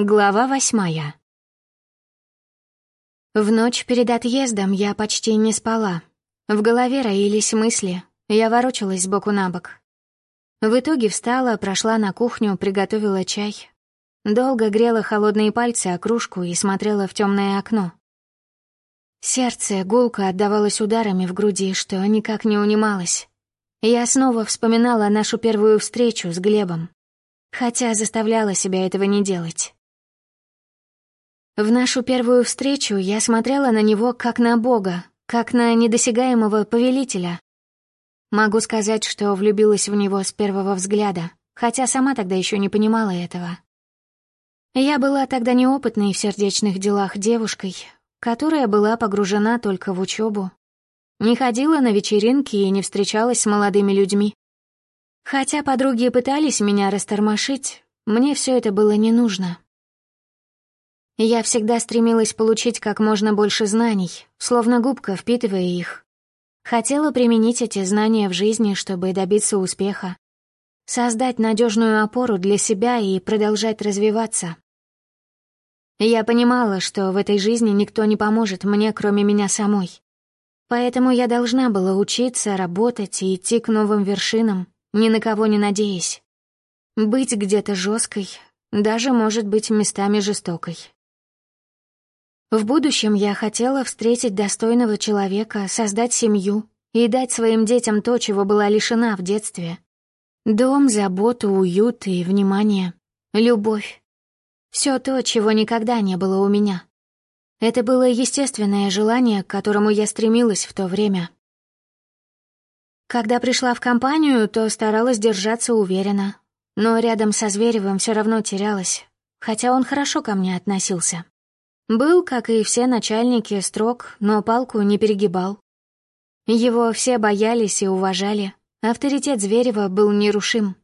Глава восьмая. В ночь перед отъездом я почти не спала. В голове роились мысли, я ворочалась сбоку на бок. В итоге встала, прошла на кухню, приготовила чай. Долго грела холодные пальцы о кружку и смотрела в темное окно. Сердце гулко отдавалось ударами в груди, что никак не унималось. Я снова вспоминала нашу первую встречу с Глебом, хотя заставляла себя этого не делать. В нашу первую встречу я смотрела на него как на бога, как на недосягаемого повелителя. Могу сказать, что влюбилась в него с первого взгляда, хотя сама тогда еще не понимала этого. Я была тогда неопытной в сердечных делах девушкой, которая была погружена только в учебу. Не ходила на вечеринки и не встречалась с молодыми людьми. Хотя подруги пытались меня растормошить, мне все это было не нужно. Я всегда стремилась получить как можно больше знаний, словно губка впитывая их. Хотела применить эти знания в жизни, чтобы добиться успеха. Создать надежную опору для себя и продолжать развиваться. Я понимала, что в этой жизни никто не поможет мне, кроме меня самой. Поэтому я должна была учиться, работать и идти к новым вершинам, ни на кого не надеясь. Быть где-то жесткой, даже, может быть, местами жестокой. В будущем я хотела встретить достойного человека, создать семью и дать своим детям то, чего была лишена в детстве. Дом, заботу, уют и внимание. Любовь. Все то, чего никогда не было у меня. Это было естественное желание, к которому я стремилась в то время. Когда пришла в компанию, то старалась держаться уверенно, но рядом со Зверевым все равно терялась, хотя он хорошо ко мне относился. Был, как и все начальники, строг, но палку не перегибал. Его все боялись и уважали. Авторитет Зверева был нерушим.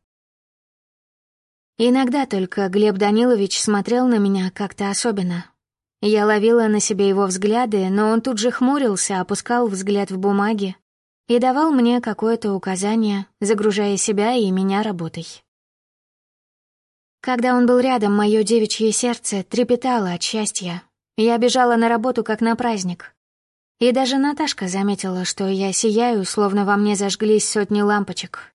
Иногда только Глеб Данилович смотрел на меня как-то особенно. Я ловила на себе его взгляды, но он тут же хмурился, опускал взгляд в бумаги и давал мне какое-то указание, загружая себя и меня работой. Когда он был рядом, мое девичье сердце трепетало от счастья, я бежала на работу как на праздник. И даже Наташка заметила, что я сияю, словно во мне зажглись сотни лампочек.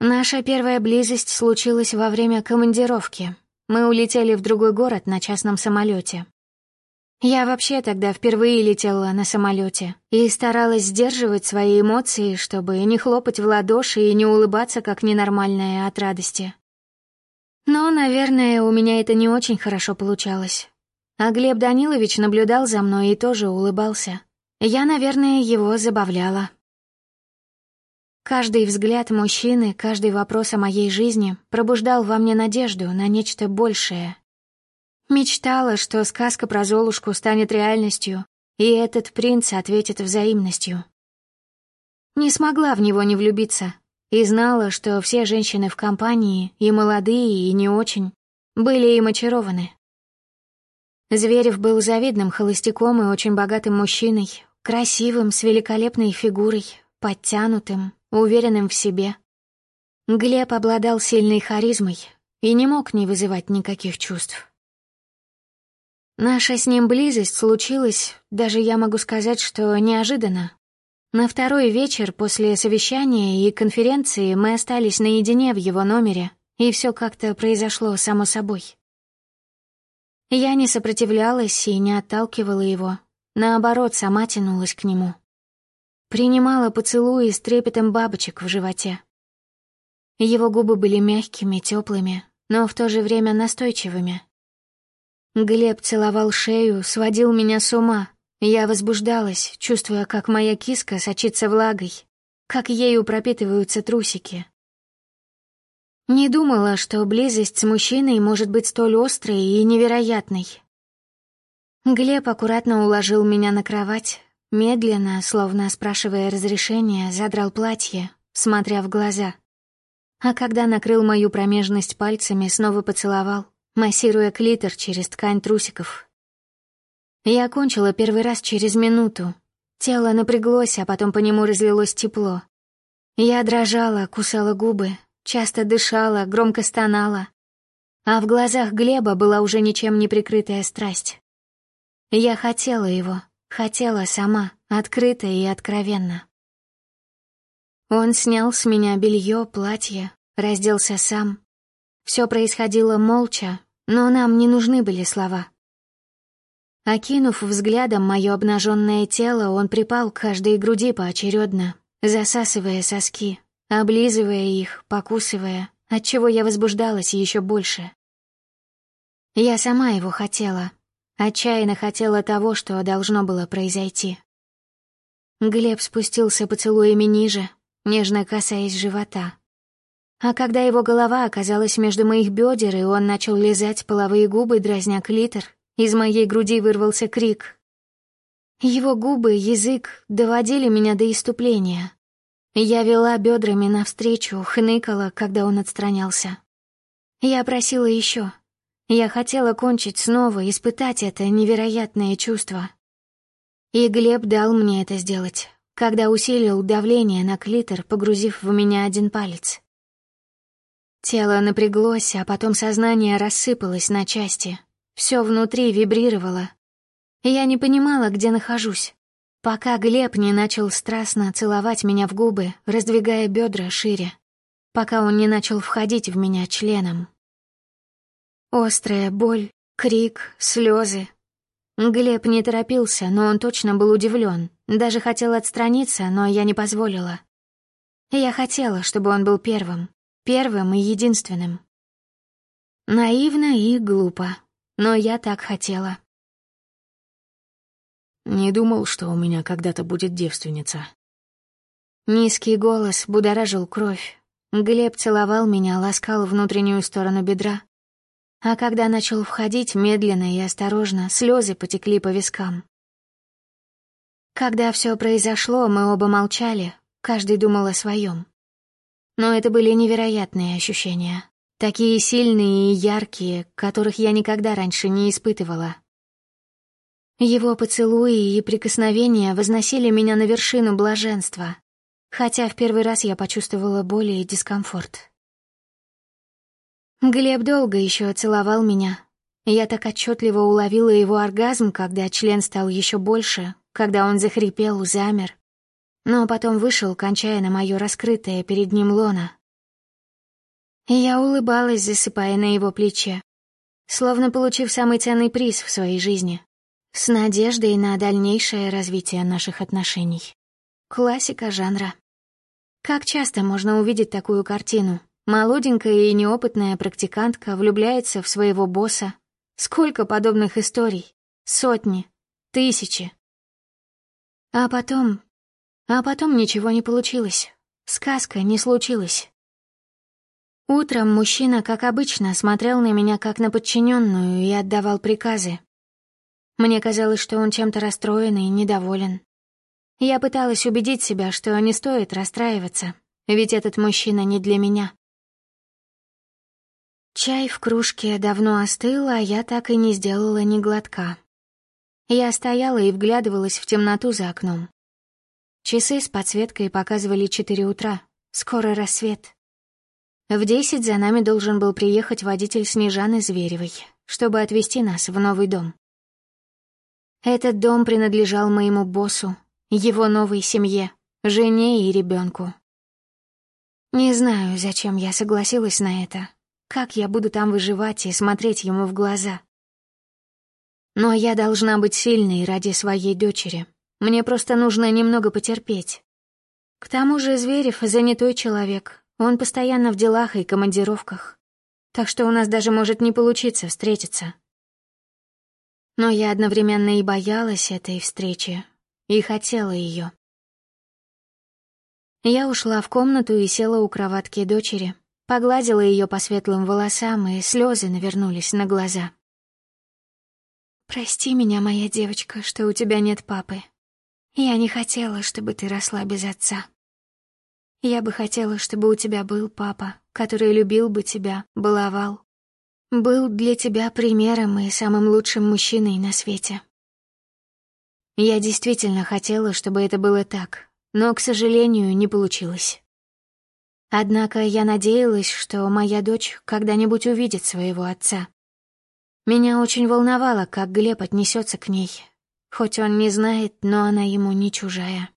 Наша первая близость случилась во время командировки. Мы улетели в другой город на частном самолете. Я вообще тогда впервые летела на самолете и старалась сдерживать свои эмоции, чтобы не хлопать в ладоши и не улыбаться как ненормальная от радости. Но, наверное, у меня это не очень хорошо получалось. А Глеб Данилович наблюдал за мной и тоже улыбался. Я, наверное, его забавляла. Каждый взгляд мужчины, каждый вопрос о моей жизни пробуждал во мне надежду на нечто большее. Мечтала, что сказка про Золушку станет реальностью, и этот принц ответит взаимностью. Не смогла в него не влюбиться, и знала, что все женщины в компании, и молодые, и не очень, были им очарованы. Зверев был завидным холостяком и очень богатым мужчиной, красивым, с великолепной фигурой, подтянутым, уверенным в себе. Глеб обладал сильной харизмой и не мог не вызывать никаких чувств. Наша с ним близость случилась, даже я могу сказать, что неожиданно. На второй вечер после совещания и конференции мы остались наедине в его номере, и все как-то произошло само собой. Я не сопротивлялась и не отталкивала его. Наоборот, сама тянулась к нему. Принимала поцелуи с трепетом бабочек в животе. Его губы были мягкими, теплыми, но в то же время настойчивыми. Глеб целовал шею, сводил меня с ума. Я возбуждалась, чувствуя, как моя киска сочится влагой, как ею пропитываются трусики. Не думала, что близость с мужчиной может быть столь острой и невероятной. Глеб аккуратно уложил меня на кровать, медленно, словно спрашивая разрешения, задрал платье, смотря в глаза. А когда накрыл мою промежность пальцами, снова поцеловал, массируя клитор через ткань трусиков. Я окончила первый раз через минуту. Тело напряглось, а потом по нему разлилось тепло. Я дрожала, кусала губы, Часто дышала, громко стонала. А в глазах Глеба была уже ничем не прикрытая страсть. Я хотела его, хотела сама, открыто и откровенно. Он снял с меня белье, платье, разделся сам. Все происходило молча, но нам не нужны были слова. Окинув взглядом мое обнаженное тело, он припал к каждой груди поочередно, засасывая соски, облизывая их, покусывая, отчего я возбуждалась еще больше. Я сама его хотела, отчаянно хотела того, что должно было произойти. Глеб спустился поцелуями ниже, нежно касаясь живота. А когда его голова оказалась между моих бедер, и он начал лизать половые губы, дразня клитор, из моей груди вырвался крик. Его губы, язык доводили меня до иступления. Я вела бедрами навстречу, хныкала, когда он отстранялся. Я просила еще. Я хотела кончить снова, испытать это невероятное чувство. И Глеб дал мне это сделать, когда усилил давление на клитор, погрузив в меня один палец. Тело напряглось, а потом сознание рассыпалось на части. Все внутри вибрировало. Я не понимала, где нахожусь, пока Глеб не начал страстно целовать меня в губы, раздвигая бедра шире, пока он не начал входить в меня членом. Острая боль, крик, слезы. Глеб не торопился, но он точно был удивлен, даже хотел отстраниться, но я не позволила. Я хотела, чтобы он был первым, первым и единственным. Наивно и глупо но я так хотела. Не думал, что у меня когда-то будет девственница. Низкий голос будоражил кровь. Глеб целовал меня, ласкал внутреннюю сторону бедра. А когда начал входить медленно и осторожно, слезы потекли по вискам. Когда все произошло, мы оба молчали, каждый думал о своем. Но это были невероятные ощущения. Такие сильные и яркие, которых я никогда раньше не испытывала. Его поцелуи и прикосновения возносили меня на вершину блаженства, хотя в первый раз я почувствовала боль и дискомфорт. Глеб долго еще целовал меня. Я так отчетливо уловила его оргазм, когда член стал еще больше, когда он захрипел, замер. Но потом вышел, кончая на мое раскрытое перед ним лоно. Я улыбалась, засыпая на его плече, словно получив самый ценный приз в своей жизни, с надеждой на дальнейшее развитие наших отношений. Классика жанра. Как часто можно увидеть такую картину? Молоденькая и неопытная практикантка влюбляется в своего босса. Сколько подобных историй? Сотни, тысячи. А потом... А потом ничего не получилось. Сказка не случилась. Утром мужчина, как обычно, смотрел на меня как на подчиненную и отдавал приказы. Мне казалось, что он чем-то расстроен и недоволен. Я пыталась убедить себя, что не стоит расстраиваться, ведь этот мужчина не для меня. Чай в кружке давно остыл, а я так и не сделала ни глотка. Я стояла и вглядывалась в темноту за окном. Часы с подсветкой показывали четыре утра, скоро рассвет. В десять за нами должен был приехать водитель Снежаны Зверевой, чтобы отвезти нас в новый дом. Этот дом принадлежал моему боссу, его новой семье, жене и ребенку. Не знаю, зачем я согласилась на это, как я буду там выживать и смотреть ему в глаза. Но я должна быть сильной ради своей дочери. Мне просто нужно немного потерпеть. К тому же Зверев — занятой человек, он постоянно в делах и командировках, так что у нас даже может не получиться встретиться. Но я одновременно и боялась этой встречи, и хотела ее. Я ушла в комнату и села у кроватки дочери, погладила ее по светлым волосам, и слезы навернулись на глаза. «Прости меня, моя девочка, что у тебя нет папы. Я не хотела, чтобы ты росла без отца». Я бы хотела, чтобы у тебя был папа, который любил бы тебя, баловал. Был для тебя примером и самым лучшим мужчиной на свете. Я действительно хотела, чтобы это было так, но, к сожалению, не получилось. Однако я надеялась, что моя дочь когда-нибудь увидит своего отца. Меня очень волновало, как Глеб отнесется к ней. Хоть он не знает, но она ему не чужая.